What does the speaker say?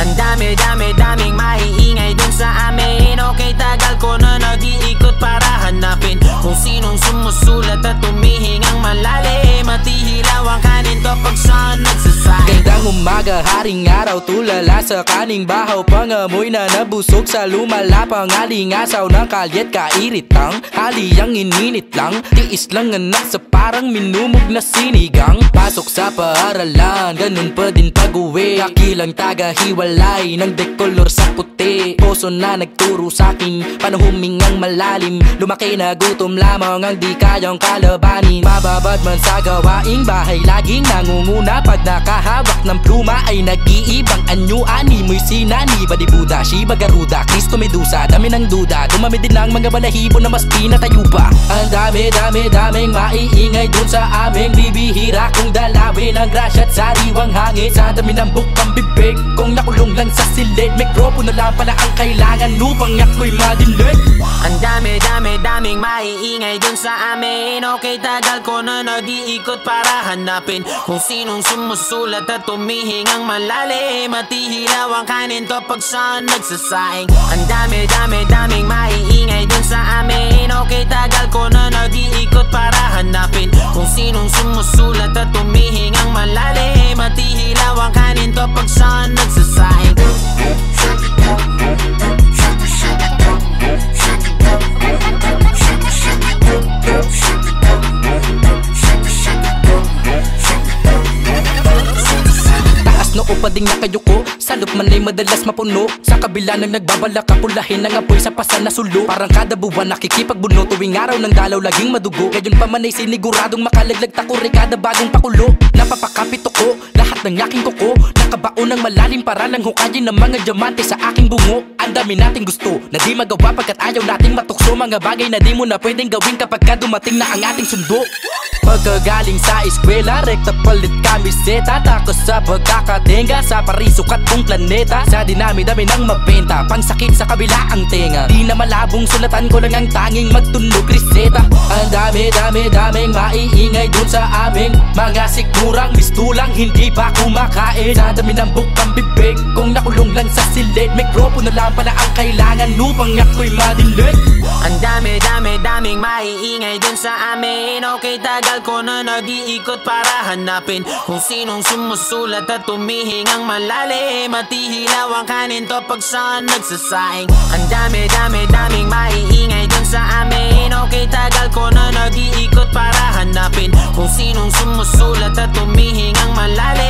Ang dami dami daming maiingay dun sa amin. Okay tagal ko na nag-iikot para hanapin Kung sinong sumusulat at tumihingang malalim. At ang kanin kapag saan nagsasahin Gandang umaga, haring araw Tulala sa kaning bahaw. Pangamoy na nabusog sa lumalapang Alingasaw ng kalyet kairitang Haliyang ininit lang. Tiis lang anak sa parang minumog na sinigang. Pasok sa paaralan Ganun pa din pag-uwi. Kakilang taga-hiwalay Ng dekolor sa puti. Poso na nagturo sa akin Paano humingang malalim. Lumaki na gutom lamang ang di kayang kalabanin. Mababad man sa gawaing bahay Laging nangunguna. Pag nakahawak ng pluma Ay nag-iibang anyo. Ani mo'y sinani Badi Buddha, Shiba Garuda Kristo Medusa. Dami ng duda Dumami din ang mga balahibo na mas pinatayo pa. Ang dami dami daming maiingay dun sa aming bibihira. Kung dalawin ang grasya at sariwang hangin Sa dami ng bukang bibig. Kung nakulong lang sa silid Mikropono lang pala ang kailangan Upang ako'y madinig Ang dami dami daming maiingay dun sa amin. Okay tagal ko na nag-iikot para hanapin Kung sinong sumusulat at tumihingang malalim. At ang kanin kapag saan nagsasaing. Ang dami dami daming kapag saan nagsasaing Taas no upading nakayuko Sa loop man ay madalas mapuno. Sa kabila ng nagbabalak kapulahin Ang apoy sa pasan na sulo. Parang kada buwan nakikipagbuno Tuwing araw ng dalaw laging madugo. Ngayon pa man ay siniguradong makalaglag takuri Kada bagong pakulo. Napapakapit ko Lahat ng aking kuko Nakabaon ng malalim para lang hukayin ng mga diamante sa aking bungo Ang dami nating gusto na di magawa pagkat ayaw nating matukso. Mga bagay na di mo na pwedeng gawin kapag ka dumating na ang ating sundo. Pagkagaling sa eskwela, rekta palit kamiseta. Takos sa pagkakatenga sa parisukat kong planeta. Sa dinami-dami ng mabenta, pangsakit sa kabila ang tenga. Di na malabong sulatan ko lang ang tanging magtunog reseta. Ang dami-dami-daming maiingay dun sa aming Mga sikmurang mistulang hindi pa kumakain. Sa dami ng bukang bibig, kung nakulong lang sa silid Mikropono lang pala ang kailangan upang ako'y madinig Ang dami dami daming maiingay dun sa amin. Okay tagal ko na nag-iikot para hanapin Kung sinong sumusulat at tumihingang malalim At ihilaw ang kanin kapag saan nagsasaing. Ang dami dami daming maiingay dun sa amin. Okay tagal ko na nag-iikot para hanapin Kung sinong sumusulat at tumihingang malalim